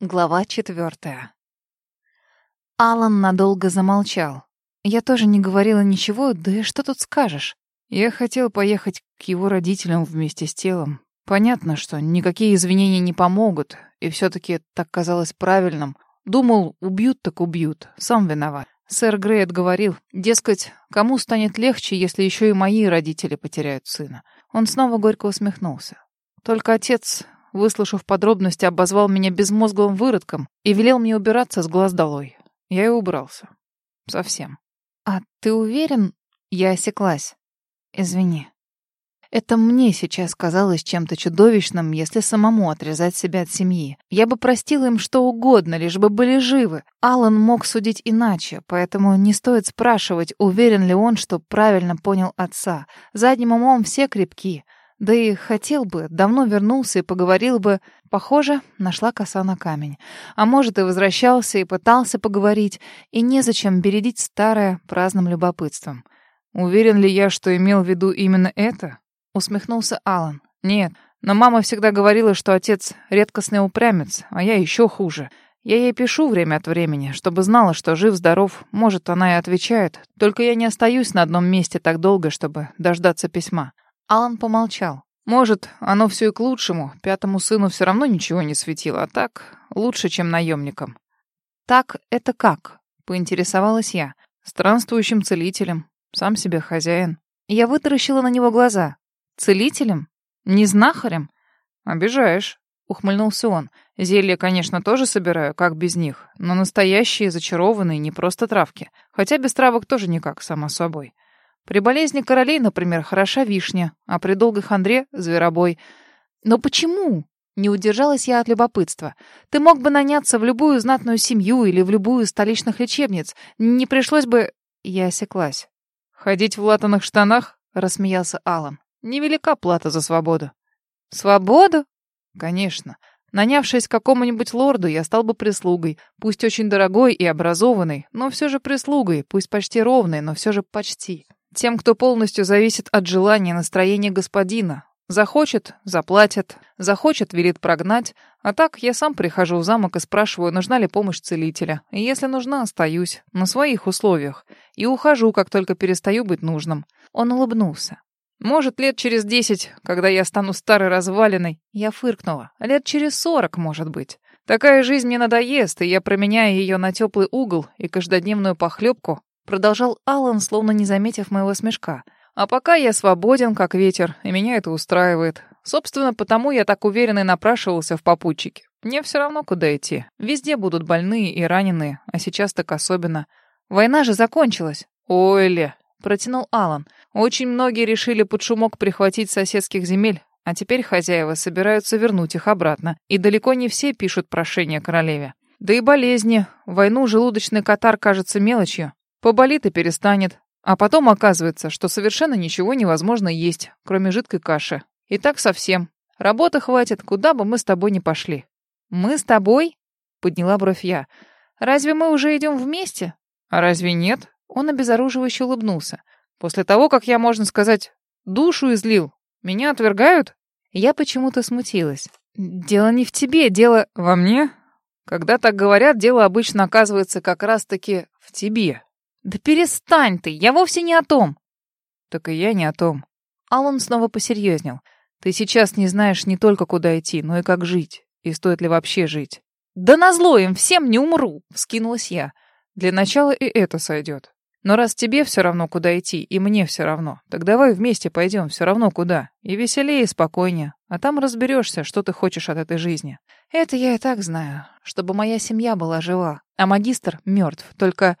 Глава четвертая. Алан надолго замолчал. Я тоже не говорила ничего, да и что тут скажешь? Я хотел поехать к его родителям вместе с телом. Понятно, что никакие извинения не помогут, и все таки так казалось правильным. Думал, убьют так убьют, сам виноват. Сэр Грейт говорил, дескать, кому станет легче, если еще и мои родители потеряют сына. Он снова горько усмехнулся. Только отец выслушав подробности, обозвал меня безмозглым выродком и велел мне убираться с глаз долой. Я и убрался. Совсем. «А ты уверен?» Я осеклась. «Извини. Это мне сейчас казалось чем-то чудовищным, если самому отрезать себя от семьи. Я бы простила им что угодно, лишь бы были живы. Алан мог судить иначе, поэтому не стоит спрашивать, уверен ли он, что правильно понял отца. Задним умом все крепки. Да и хотел бы, давно вернулся и поговорил бы. Похоже, нашла коса на камень. А может, и возвращался, и пытался поговорить, и незачем бередить старое праздным любопытством. «Уверен ли я, что имел в виду именно это?» — усмехнулся Алан. «Нет, но мама всегда говорила, что отец — редкостный упрямец, а я еще хуже. Я ей пишу время от времени, чтобы знала, что жив-здоров. Может, она и отвечает. Только я не остаюсь на одном месте так долго, чтобы дождаться письма. Алан помолчал. Может, оно все и к лучшему. Пятому сыну все равно ничего не светило, а так лучше, чем наемникам. Так это как? Поинтересовалась я. Странствующим целителем. Сам себе хозяин. Я вытаращила на него глаза. Целителем? Не знахарем? Обижаешь. Ухмыльнулся он. Зелья, конечно, тоже собираю, как без них. Но настоящие, зачарованные, не просто травки. Хотя без травок тоже никак, само собой. При болезни королей, например, хороша вишня, а при долгой хандре — зверобой. Но почему? Не удержалась я от любопытства. Ты мог бы наняться в любую знатную семью или в любую столичных лечебниц. Не пришлось бы... Я осеклась. «Ходить в латаных штанах?» — рассмеялся Алан. «Невелика плата за свободу». «Свободу?» «Конечно. Нанявшись какому-нибудь лорду, я стал бы прислугой, пусть очень дорогой и образованной, но все же прислугой, пусть почти ровной, но все же почти. Тем, кто полностью зависит от желания и настроения господина. Захочет — заплатят, захочет — велит прогнать. А так я сам прихожу в замок и спрашиваю, нужна ли помощь целителя. И если нужна, остаюсь. На своих условиях. И ухожу, как только перестаю быть нужным. Он улыбнулся. Может, лет через десять, когда я стану старой развалиной, я фыркнула. Лет через сорок, может быть. Такая жизнь мне надоест, и я променяю ее на теплый угол и каждодневную похлебку, Продолжал Алан, словно не заметив моего смешка. А пока я свободен, как ветер, и меня это устраивает. Собственно, потому я так уверенно и напрашивался в попутчике. Мне все равно, куда идти. Везде будут больные и раненые, а сейчас так особенно. Война же закончилась. Ой, Ле, протянул Алан. Очень многие решили под шумок прихватить соседских земель, а теперь хозяева собираются вернуть их обратно. И далеко не все пишут прошение королеве. Да и болезни. Войну желудочный катар кажется мелочью. Поболит и перестанет. А потом оказывается, что совершенно ничего невозможно есть, кроме жидкой каши. И так совсем. Работы хватит, куда бы мы с тобой ни пошли. Мы с тобой? Подняла бровь я. Разве мы уже идем вместе? А разве нет? Он обезоруживающе улыбнулся. После того, как я, можно сказать, душу излил, меня отвергают? Я почему-то смутилась. Дело не в тебе, дело во мне. Когда так говорят, дело обычно оказывается как раз-таки в тебе. «Да перестань ты, я вовсе не о том». «Так и я не о том». Алан снова посерьезнел. «Ты сейчас не знаешь не только куда идти, но и как жить. И стоит ли вообще жить». «Да назло им всем не умру!» — вскинулась я. «Для начала и это сойдет. Но раз тебе все равно, куда идти, и мне все равно, так давай вместе пойдем все равно куда. И веселее, и спокойнее. А там разберешься, что ты хочешь от этой жизни». «Это я и так знаю. Чтобы моя семья была жива, а магистр мертв. Только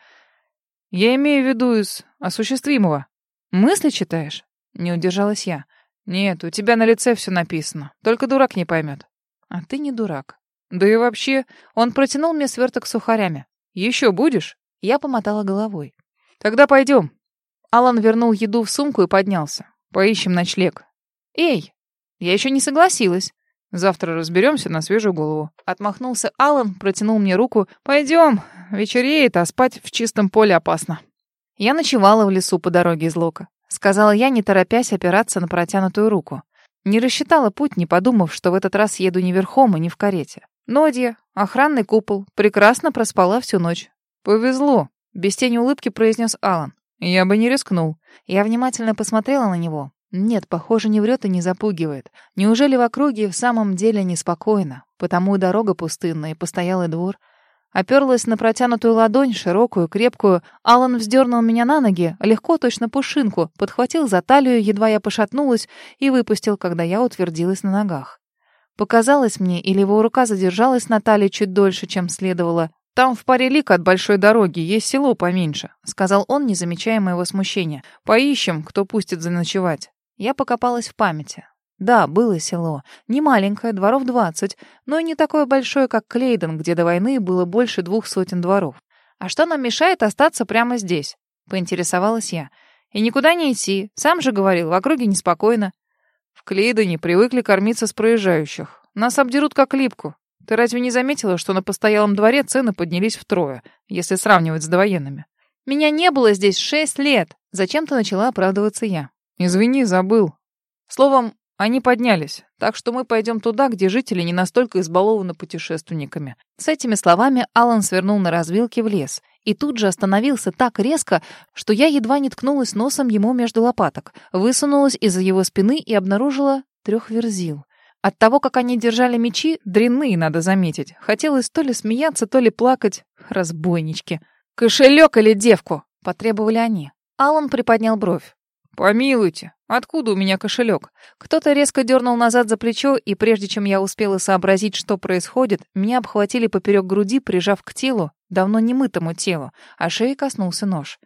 я имею в виду из осуществимого. Мысли читаешь? Не удержалась я. Нет, у тебя на лице все написано. Только дурак не поймет. А ты не дурак. Да и вообще, он протянул мне сверток с сухарями. Еще будешь? Я помотала головой. Тогда пойдем. Алан вернул еду в сумку и поднялся. Поищем ночлег. Эй, я еще не согласилась. Завтра разберемся на свежую голову. Отмахнулся Алан, протянул мне руку. Пойдем, вечереет, а спать в чистом поле опасно. Я ночевала в лесу по дороге из Лока. Сказала я, не торопясь опираться на протянутую руку. Не рассчитала путь, не подумав, что в этот раз еду не верхом и не в карете. Нодья, охранный купол, прекрасно проспала всю ночь. Повезло, без тени улыбки произнес Алан. Я бы не рискнул. Я внимательно посмотрела на него. Нет, похоже, не врет и не запугивает. Неужели в округе в самом деле неспокойно? Потому и дорога пустынная, и постоялый двор. Оперлась на протянутую ладонь, широкую, крепкую. Алан вздернул меня на ноги, легко, точно пушинку, подхватил за талию, едва я пошатнулась, и выпустил, когда я утвердилась на ногах. Показалось мне, или его рука задержалась на талии чуть дольше, чем следовало. «Там в паре лик от большой дороги есть село поменьше», — сказал он, не замечая моего смущения. «Поищем, кто пустит заночевать». Я покопалась в памяти. Да, было село. Не маленькое, дворов двадцать, но и не такое большое, как Клейден, где до войны было больше двух сотен дворов. А что нам мешает остаться прямо здесь? Поинтересовалась я. И никуда не идти. Сам же говорил, в округе неспокойно. В Клейдене привыкли кормиться с проезжающих. Нас обдерут как липку. Ты разве не заметила, что на постоялом дворе цены поднялись втрое, если сравнивать с довоенными? Меня не было здесь шесть лет. Зачем-то начала оправдываться я. Извини, забыл. Словом, они поднялись, так что мы пойдем туда, где жители не настолько избалованы путешественниками. С этими словами Алан свернул на развилке в лес и тут же остановился так резко, что я едва не ткнулась носом ему между лопаток, высунулась из-за его спины и обнаружила трех верзил. От того, как они держали мечи, дрянные, надо заметить. Хотелось то ли смеяться, то ли плакать. Разбойнички. «Кошелек или девку?» — потребовали они. Алан приподнял бровь. «Помилуйте, откуда у меня кошелек?» Кто-то резко дернул назад за плечо, и прежде чем я успела сообразить, что происходит, меня обхватили поперек груди, прижав к телу, давно немытому телу, а шеи коснулся нож.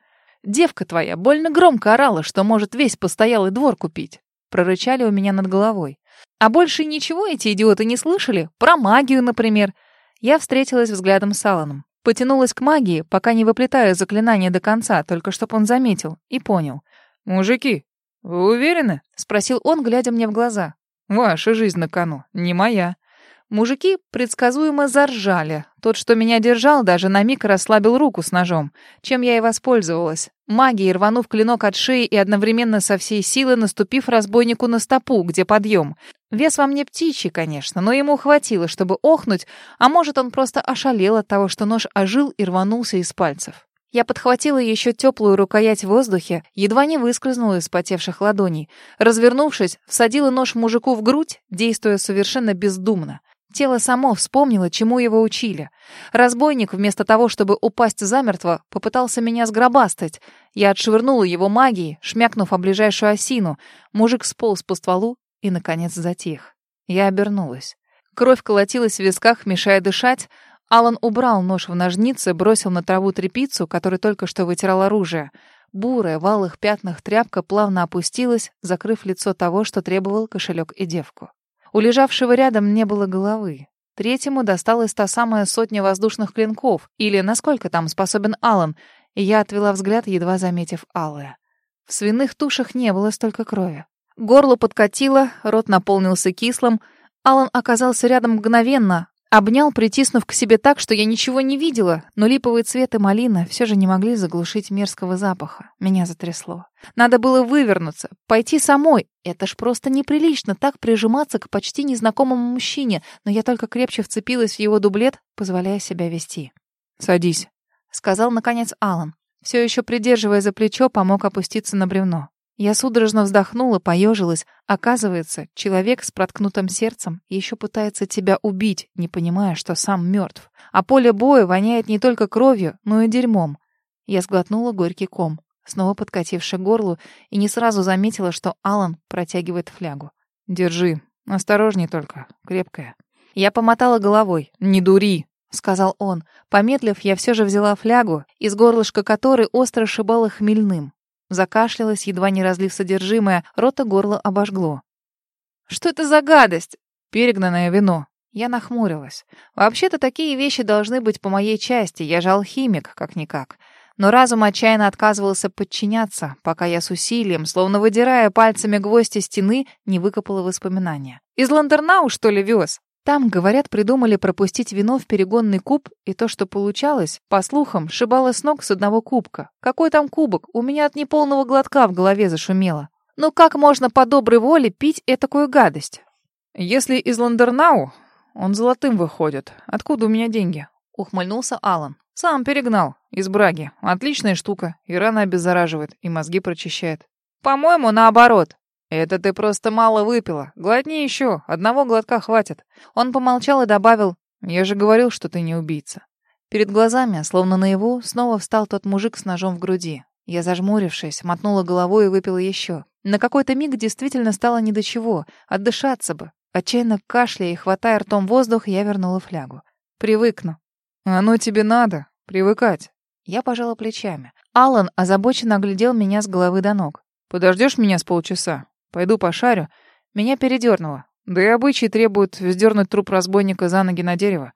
«Девка твоя больно громко орала, что может весь постоялый двор купить!» Прорычали у меня над головой. «А больше ничего эти идиоты не слышали? Про магию, например?» Я встретилась взглядом с Алланом. Потянулась к магии, пока не выплетаю заклинание до конца, только чтоб он заметил и понял. «Мужики, вы уверены?» — спросил он, глядя мне в глаза. «Ваша жизнь на кону, не моя». Мужики предсказуемо заржали. Тот, что меня держал, даже на миг расслабил руку с ножом, чем я и воспользовалась. Магией рванув клинок от шеи и одновременно со всей силы наступив разбойнику на стопу, где подъем. Вес во мне птичий, конечно, но ему хватило, чтобы охнуть, а может, он просто ошалел от того, что нож ожил и рванулся из пальцев. Я подхватила еще теплую рукоять в воздухе, едва не выскользнула из потевших ладоней. Развернувшись, всадила нож мужику в грудь, действуя совершенно бездумно. Тело само вспомнило, чему его учили. Разбойник, вместо того, чтобы упасть замертво, попытался меня сгробастать. Я отшвырнула его магией, шмякнув о ближайшую осину. Мужик сполз по стволу и, наконец, затих. Я обернулась. Кровь колотилась в висках, мешая дышать, Алан убрал нож в ножницы, бросил на траву тряпицу, которой только что вытирал оружие. Бурая, в алых пятнах тряпка плавно опустилась, закрыв лицо того, что требовал кошелек и девку. У лежавшего рядом не было головы. Третьему досталась та самая сотня воздушных клинков, или насколько там способен Алан, и я отвела взгляд, едва заметив алое. В свиных тушах не было столько крови. Горло подкатило, рот наполнился кислым. Алан оказался рядом мгновенно, Обнял, притиснув к себе так, что я ничего не видела, но липовый цвет и малина все же не могли заглушить мерзкого запаха. Меня затрясло. Надо было вывернуться, пойти самой. Это ж просто неприлично так прижиматься к почти незнакомому мужчине, но я только крепче вцепилась в его дублет, позволяя себя вести. «Садись», — сказал, наконец, Алан. Все еще придерживая за плечо, помог опуститься на бревно. Я судорожно вздохнула, поежилась. Оказывается, человек с проткнутым сердцем еще пытается тебя убить, не понимая, что сам мертв. А поле боя воняет не только кровью, но и дерьмом. Я сглотнула горький ком, снова подкативший горлу, и не сразу заметила, что Алан протягивает флягу. «Держи. Осторожней только. Крепкая». Я помотала головой. «Не дури!» — сказал он. Помедлив, я все же взяла флягу, из горлышка которой остро шибало хмельным. Закашлялась, едва не разлив содержимое, рот и горло обожгло. «Что это за гадость?» «Перегнанное вино». Я нахмурилась. «Вообще-то такие вещи должны быть по моей части, я же алхимик, как-никак». Но разум отчаянно отказывался подчиняться, пока я с усилием, словно выдирая пальцами гвозди стены, не выкопала воспоминания. «Из Ландернау, что ли, вез?» Там, говорят, придумали пропустить вино в перегонный куб, и то, что получалось, по слухам, шибало с ног с одного кубка. Какой там кубок? У меня от неполного глотка в голове зашумело. Ну как можно по доброй воле пить этакую гадость? Если из Ландернау, Он золотым выходит. Откуда у меня деньги? Ухмыльнулся Алан. Сам перегнал. Из браги. Отличная штука. И рано обеззараживает, и мозги прочищает. По-моему, наоборот. Это ты просто мало выпила. Глотни еще. Одного глотка хватит. Он помолчал и добавил. Я же говорил, что ты не убийца. Перед глазами, словно наяву, снова встал тот мужик с ножом в груди. Я, зажмурившись, мотнула головой и выпила еще. На какой-то миг действительно стало ни до чего. Отдышаться бы. Отчаянно кашляя и хватая ртом воздух, я вернула флягу. Привыкну. Оно тебе надо. Привыкать. Я пожала плечами. Алан озабоченно оглядел меня с головы до ног. Подождешь меня с полчаса? Пойду пошарю. Меня передернуло. Да и обычаи требуют вздернуть труп разбойника за ноги на дерево.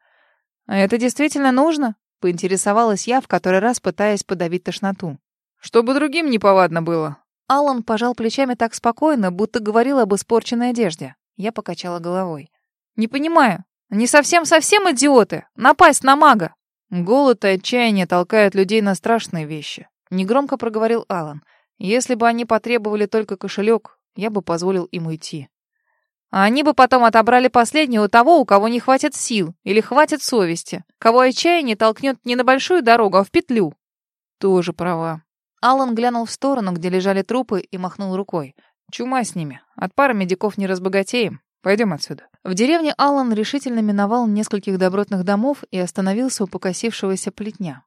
А это действительно нужно? Поинтересовалась я, в который раз пытаясь подавить тошноту. Чтобы другим неповадно было. Алан пожал плечами так спокойно, будто говорил об испорченной одежде. Я покачала головой. «Не понимаю. Не совсем-совсем идиоты. Напасть на мага». Голод и отчаяние толкают людей на страшные вещи. Негромко проговорил Алан. Если бы они потребовали только кошелек, я бы позволил им уйти. А они бы потом отобрали последнее у того, у кого не хватит сил или хватит совести, кого отчаяние толкнет не на большую дорогу, а в петлю. Тоже права. Алан глянул в сторону, где лежали трупы, и махнул рукой. Чума с ними. От пары медиков не разбогатеем. Пойдем отсюда. В деревне Аллан решительно миновал нескольких добротных домов и остановился у покосившегося плетня.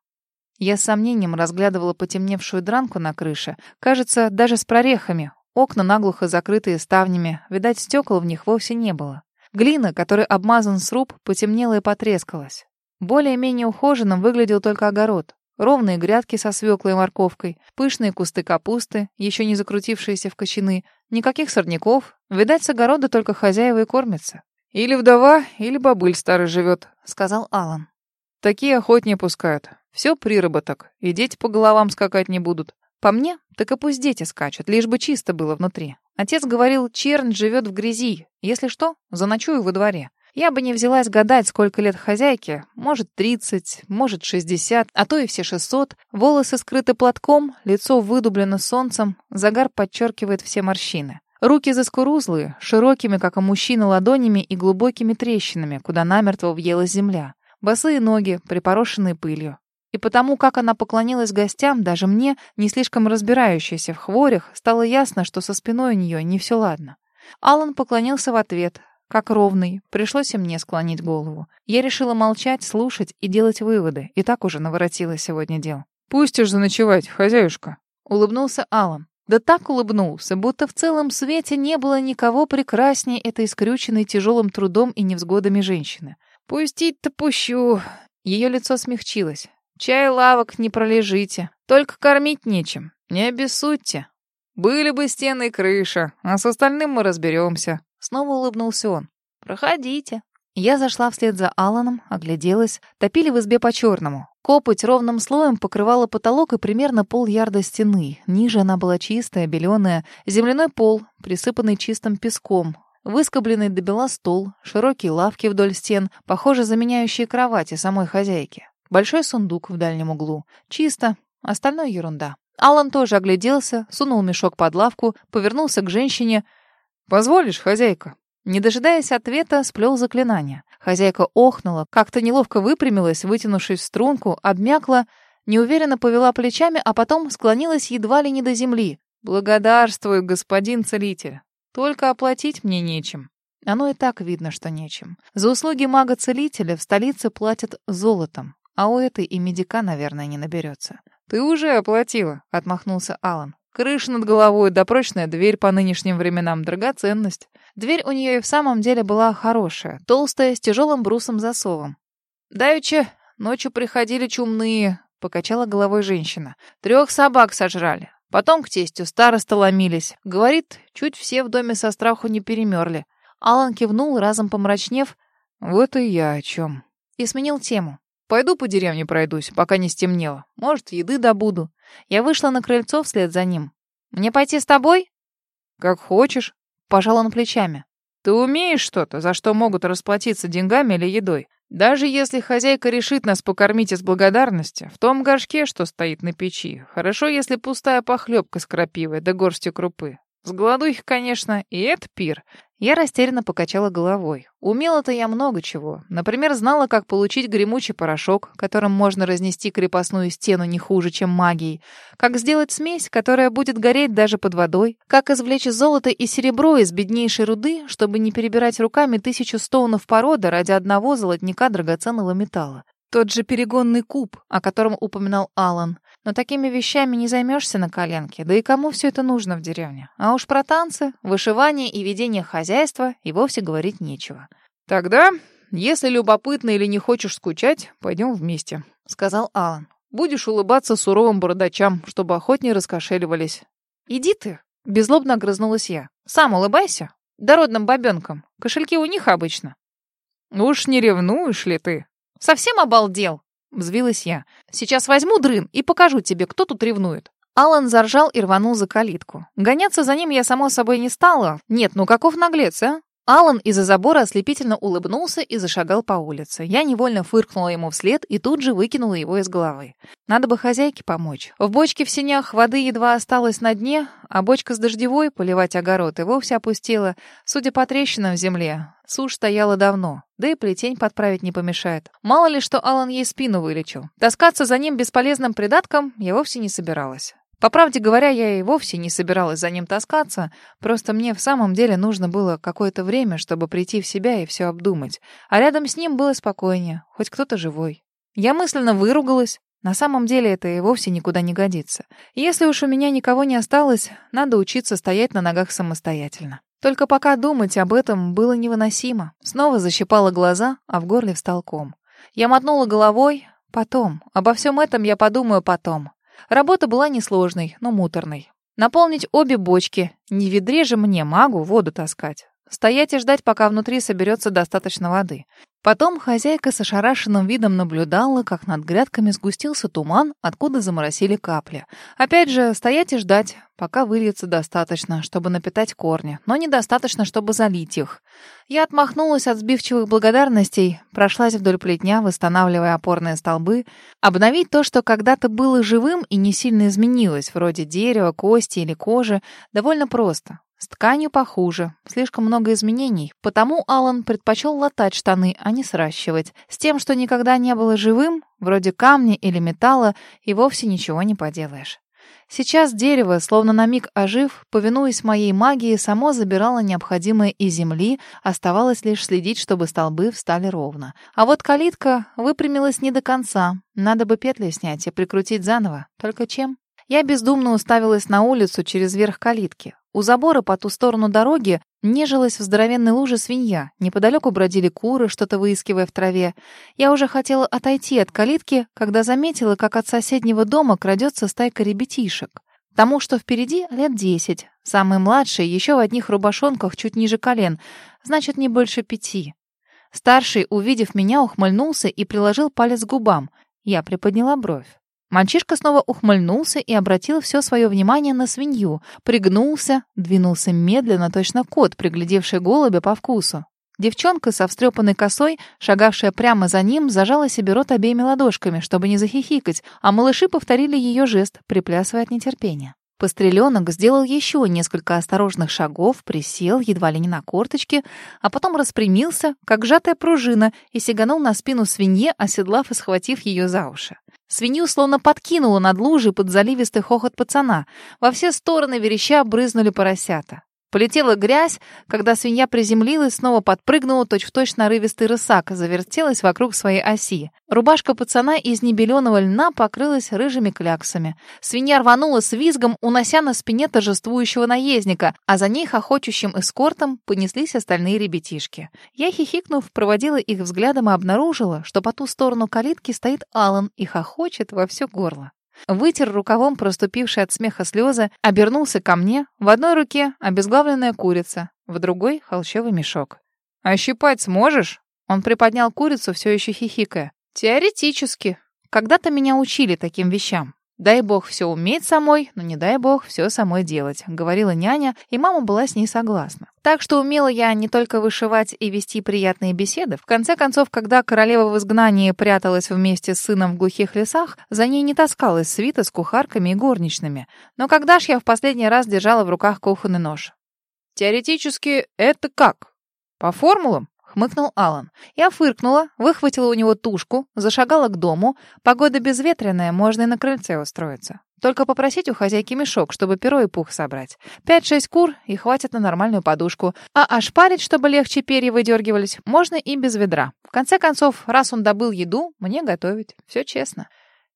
Я с сомнением разглядывала потемневшую дранку на крыше. Кажется, даже с прорехами. Окна наглухо закрытые ставнями. Видать, стекол в них вовсе не было. Глина, которой обмазан сруб, потемнела и потрескалась. Более-менее ухоженным выглядел только огород. Ровные грядки со свеклой и морковкой, пышные кусты капусты, еще не закрутившиеся в кочаны, никаких сорняков. Видать, с огорода только хозяева и кормятся. «Или вдова, или бабыль старый живет», — сказал Алан. «Такие охотнее пускают. Все приработок, и дети по головам скакать не будут. По мне, так и пусть дети скачут, лишь бы чисто было внутри. Отец говорил, чернь живет в грязи. Если что, заночую во дворе. Я бы не взялась гадать, сколько лет хозяйке. Может, 30, может, 60, а то и все 600. Волосы скрыты платком, лицо выдублено солнцем, загар подчеркивает все морщины. Руки заскурузлые, широкими, как у мужчины, ладонями и глубокими трещинами, куда намертво въелась земля. Босые ноги, припорошенные пылью. И потому, как она поклонилась гостям, даже мне, не слишком разбирающейся в хворях, стало ясно, что со спиной у нее не все ладно. Алан поклонился в ответ, как ровный, пришлось и мне склонить голову. Я решила молчать, слушать и делать выводы, и так уже наворотила сегодня дел. «Пустишь заночевать, хозяюшка?» — улыбнулся Алан. Да так улыбнулся, будто в целом свете не было никого прекраснее этой скрюченной тяжелым трудом и невзгодами женщины. «Пустить-то пущу!» Ее лицо смягчилось. «Чай лавок не пролежите, только кормить нечем. Не обессудьте. Были бы стены и крыша, а с остальным мы разберемся. Снова улыбнулся он. «Проходите». Я зашла вслед за Аланом, огляделась. Топили в избе по-черному. Копоть ровным слоем покрывала потолок и примерно пол-ярда стены. Ниже она была чистая, беленая. Земляной пол, присыпанный чистым песком. Выскобленный до бела стол, широкие лавки вдоль стен, похоже, заменяющие кровати самой хозяйки. Большой сундук в дальнем углу. Чисто, остальное ерунда. Алан тоже огляделся, сунул мешок под лавку, повернулся к женщине — «Позволишь, хозяйка?» Не дожидаясь ответа, сплел заклинание. Хозяйка охнула, как-то неловко выпрямилась, вытянувшись в струнку, обмякла, неуверенно повела плечами, а потом склонилась едва ли не до земли. «Благодарствую, господин целитель. Только оплатить мне нечем». Оно и так видно, что нечем. За услуги мага-целителя в столице платят золотом, а у этой и медика, наверное, не наберется. «Ты уже оплатила», — отмахнулся Алан. Крыша над головой, да прочная дверь по нынешним временам — драгоценность. Дверь у нее и в самом деле была хорошая, толстая, с тяжелым брусом-засовом. «Давеча ночью приходили чумные», — покачала головой женщина. «Трех собак сожрали. Потом к тестю староста ломились. Говорит, чуть все в доме со страху не перемерли». Алан кивнул, разом помрачнев. «Вот и я о чем». И сменил тему. Пойду по деревне пройдусь, пока не стемнело. Может, еды добуду. Я вышла на крыльцо вслед за ним. Мне пойти с тобой? Как хочешь. Пожал он плечами. Ты умеешь что-то, за что могут расплатиться деньгами или едой? Даже если хозяйка решит нас покормить из благодарности, в том горшке, что стоит на печи, хорошо, если пустая похлебка с крапивой да горстью крупы. С голодухи, конечно, и это пир. Я растерянно покачала головой. Умела-то я много чего. Например, знала, как получить гремучий порошок, которым можно разнести крепостную стену не хуже, чем магией. Как сделать смесь, которая будет гореть даже под водой. Как извлечь золото и серебро из беднейшей руды, чтобы не перебирать руками тысячу стоунов породы ради одного золотника драгоценного металла. Тот же перегонный куб, о котором упоминал Алан. Но такими вещами не займешься на коленке. Да и кому все это нужно в деревне? А уж про танцы, вышивание и ведение хозяйства и вовсе говорить нечего. «Тогда, если любопытно или не хочешь скучать, пойдем вместе», — сказал Алан. «Будешь улыбаться суровым бородачам, чтобы охотнее раскошеливались». «Иди ты!» — беззлобно огрызнулась я. «Сам улыбайся. Дородным бабенкам. Кошельки у них обычно». «Уж не ревнуешь ли ты?» «Совсем обалдел?» Взвилась я. «Сейчас возьму дрын и покажу тебе, кто тут ревнует». Алан заржал и рванул за калитку. Гоняться за ним я, само собой, не стала. Нет, ну каков наглец, а? Алан из-за забора ослепительно улыбнулся и зашагал по улице. Я невольно фыркнула ему вслед и тут же выкинула его из головы. Надо бы хозяйке помочь. В бочке в сенях воды едва осталось на дне, а бочка с дождевой, поливать огород, и вовсе опустила. Судя по трещинам в земле, сушь стояла давно. Да и плетень подправить не помешает. Мало ли, что Алан ей спину вылечил. Таскаться за ним бесполезным придатком я вовсе не собиралась. По правде говоря, я и вовсе не собиралась за ним таскаться, просто мне в самом деле нужно было какое-то время, чтобы прийти в себя и все обдумать. А рядом с ним было спокойнее, хоть кто-то живой. Я мысленно выругалась. На самом деле это и вовсе никуда не годится. Если уж у меня никого не осталось, надо учиться стоять на ногах самостоятельно. Только пока думать об этом было невыносимо. Снова защипала глаза, а в горле встал ком. Я мотнула головой. Потом. Обо всем этом я подумаю потом. Работа была несложной, но муторной. Наполнить обе бочки. Не ведре же мне, магу, воду таскать. Стоять и ждать, пока внутри соберется достаточно воды. Потом хозяйка с ошарашенным видом наблюдала, как над грядками сгустился туман, откуда заморосили капли. Опять же, стоять и ждать, пока выльется достаточно, чтобы напитать корни, но недостаточно, чтобы залить их. Я отмахнулась от сбивчивых благодарностей, прошлась вдоль плетня, восстанавливая опорные столбы. Обновить то, что когда-то было живым и не сильно изменилось, вроде дерева, кости или кожи, довольно просто. С тканью похуже, слишком много изменений, потому Алан предпочел латать штаны, а не сращивать. С тем, что никогда не было живым, вроде камня или металла, и вовсе ничего не поделаешь. Сейчас дерево, словно на миг ожив, повинуясь моей магии, само забирало необходимое из земли, оставалось лишь следить, чтобы столбы встали ровно. А вот калитка выпрямилась не до конца. Надо бы петли снять и прикрутить заново. Только чем? Я бездумно уставилась на улицу через верх калитки. У забора по ту сторону дороги нежилась в здоровенной луже свинья. Неподалеку бродили куры, что-то выискивая в траве. Я уже хотела отойти от калитки, когда заметила, как от соседнего дома крадется стайка ребятишек. Тому, что впереди, лет десять. Самый младший, еще в одних рубашонках, чуть ниже колен. Значит, не больше пяти. Старший, увидев меня, ухмыльнулся и приложил палец к губам. Я приподняла бровь. Мальчишка снова ухмыльнулся и обратил все свое внимание на свинью. Пригнулся, двинулся медленно, точно кот, приглядевший голубя по вкусу. Девчонка со встрепанной косой, шагавшая прямо за ним, зажала себе рот обеими ладошками, чтобы не захихикать, а малыши повторили ее жест, приплясывая от нетерпения. Постреленок сделал еще несколько осторожных шагов, присел, едва ли не на корточки, а потом распрямился, как сжатая пружина, и сиганул на спину свинье, оседлав и схватив ее за уши. Свинью словно подкинуло над лужей под заливистый хохот пацана. Во все стороны вереща брызнули поросята. Полетела грязь, когда свинья приземлилась, снова подпрыгнула точь-в-точь нарывистый рысак, завертелась вокруг своей оси. Рубашка пацана из небеленого льна покрылась рыжими кляксами. Свинья рванула с визгом, унося на спине торжествующего наездника, а за ней хохочущим эскортом понеслись остальные ребятишки. Я, хихикнув, проводила их взглядом и обнаружила, что по ту сторону калитки стоит Алан и хохочет во все горло. Вытер рукавом проступившие от смеха слезы, обернулся ко мне. В одной руке обезглавленная курица, в другой — холщовый мешок. «Ощипать сможешь?» Он приподнял курицу, все еще хихикая. «Теоретически. Когда-то меня учили таким вещам. Дай бог все уметь самой, но не дай бог все самой делать, говорила няня, и мама была с ней согласна. Так что умела я не только вышивать и вести приятные беседы. В конце концов, когда королева в изгнании пряталась вместе с сыном в глухих лесах, за ней не таскалась свита с кухарками и горничными. Но когда ж я в последний раз держала в руках кухонный нож? Теоретически это как? По формулам? Хмыкнул Алан. Я фыркнула, выхватила у него тушку, зашагала к дому. Погода безветренная, можно и на крыльце устроиться. Только попросить у хозяйки мешок, чтобы перо и пух собрать. Пять-шесть кур и хватит на нормальную подушку. А ошпарить, чтобы легче перья выдергивались, можно и без ведра. В конце концов, раз он добыл еду, мне готовить. Все честно.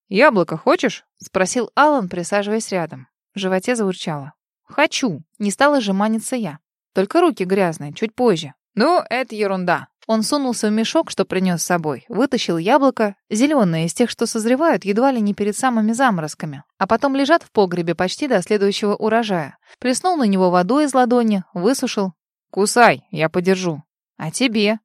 «Яблоко хочешь?» — спросил Алан, присаживаясь рядом. В животе заурчало. «Хочу». Не стала жеманиться я. Только руки грязные, чуть позже. «Ну, это ерунда». Он сунулся в мешок, что принес с собой, вытащил яблоко, зеленое, из тех, что созревают едва ли не перед самыми заморозками, а потом лежат в погребе почти до следующего урожая. Плеснул на него водой из ладони, высушил. «Кусай, я подержу». «А тебе?»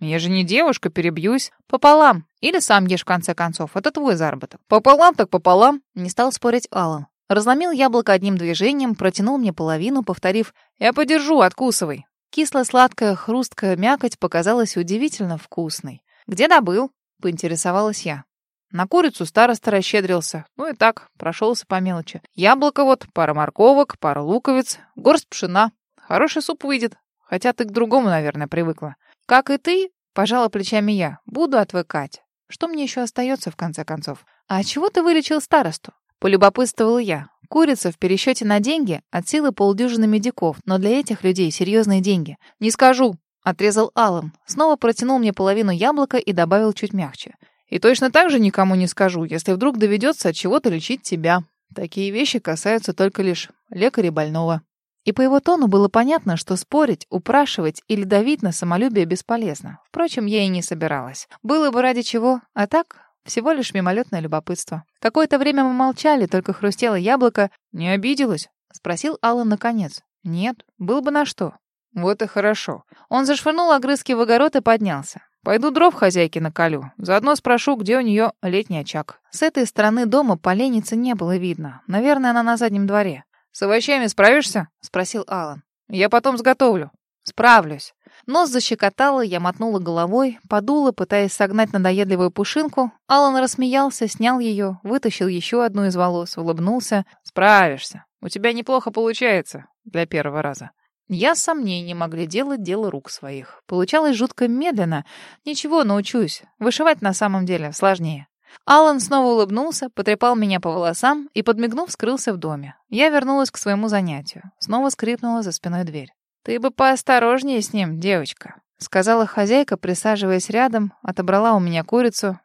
«Я же не девушка, перебьюсь. Пополам. Или сам ешь, в конце концов. Это твой заработок». «Пополам так пополам», — не стал спорить Алан. Разломил яблоко одним движением, протянул мне половину, повторив «Я подержу, откусывай». Кисло-сладкая хрусткая мякоть показалась удивительно вкусной. «Где добыл?» — поинтересовалась я. На курицу староста расщедрился. Ну и так, прошелся по мелочи. Яблоко вот, пара морковок, пара луковиц, горсть пшена. Хороший суп выйдет. Хотя ты к другому, наверное, привыкла. Как и ты, пожала плечами я, буду отвыкать. Что мне еще остается, в конце концов? А чего ты вылечил старосту? Полюбопытствовала я. Курица в пересчете на деньги от силы полдюжины медиков, но для этих людей серьезные деньги. «Не скажу», — отрезал Аллан. Снова протянул мне половину яблока и добавил чуть мягче. «И точно так же никому не скажу, если вдруг доведется от чего-то лечить тебя. Такие вещи касаются только лишь лекаря больного». И по его тону было понятно, что спорить, упрашивать или давить на самолюбие бесполезно. Впрочем, я и не собиралась. Было бы ради чего, а так всего лишь мимолетное любопытство. Какое-то время мы молчали, только хрустело яблоко. «Не обиделась?» — спросил Алла наконец. «Нет, был бы на что». «Вот и хорошо». Он зашвырнул огрызки в огород и поднялся. «Пойду дров хозяйке наколю. Заодно спрошу, где у нее летний очаг». С этой стороны дома поленницы не было видно. Наверное, она на заднем дворе. «С овощами справишься?» — спросил Алан. «Я потом сготовлю». «Справлюсь». Нос защекотало, я мотнула головой, подула, пытаясь согнать надоедливую пушинку. Алан рассмеялся, снял ее, вытащил еще одну из волос, улыбнулся. «Справишься. У тебя неплохо получается для первого раза». Я с сомнением оглядела дело рук своих. Получалось жутко медленно. Ничего, научусь. Вышивать на самом деле сложнее. Алан снова улыбнулся, потрепал меня по волосам и, подмигнув, скрылся в доме. Я вернулась к своему занятию. Снова скрипнула за спиной дверь. «Ты бы поосторожнее с ним, девочка», — сказала хозяйка, присаживаясь рядом, отобрала у меня курицу.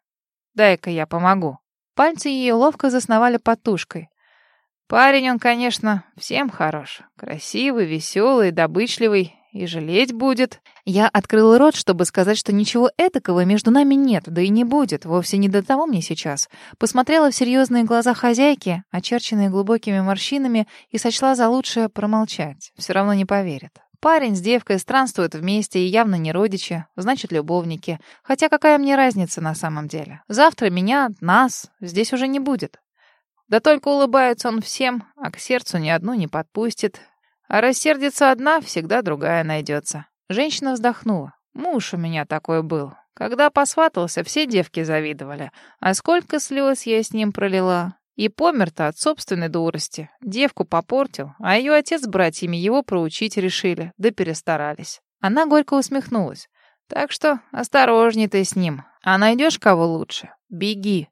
«Дай-ка я помогу». Пальцы ее ловко засновали под тушкой. Парень он, конечно, всем хорош. Красивый, веселый, добычливый. И жалеть будет. Я открыла рот, чтобы сказать, что ничего этакого между нами нет, да и не будет. Вовсе не до того мне сейчас. Посмотрела в серьезные глаза хозяйки, очерченные глубокими морщинами, и сочла за лучшее промолчать. Все равно не поверит. Парень с девкой странствуют вместе и явно не родичи, значит, любовники. Хотя какая мне разница на самом деле? Завтра меня, нас, здесь уже не будет. Да только улыбается он всем, а к сердцу ни одну не подпустит. А рассердится одна, всегда другая найдется. Женщина вздохнула. Муж у меня такой был. Когда посватался, все девки завидовали. А сколько слез я с ним пролила. И помер-то от собственной дурости. Девку попортил, а ее отец с братьями его проучить решили, да перестарались. Она горько усмехнулась. Так что осторожней ты с ним. А найдешь кого лучше? Беги.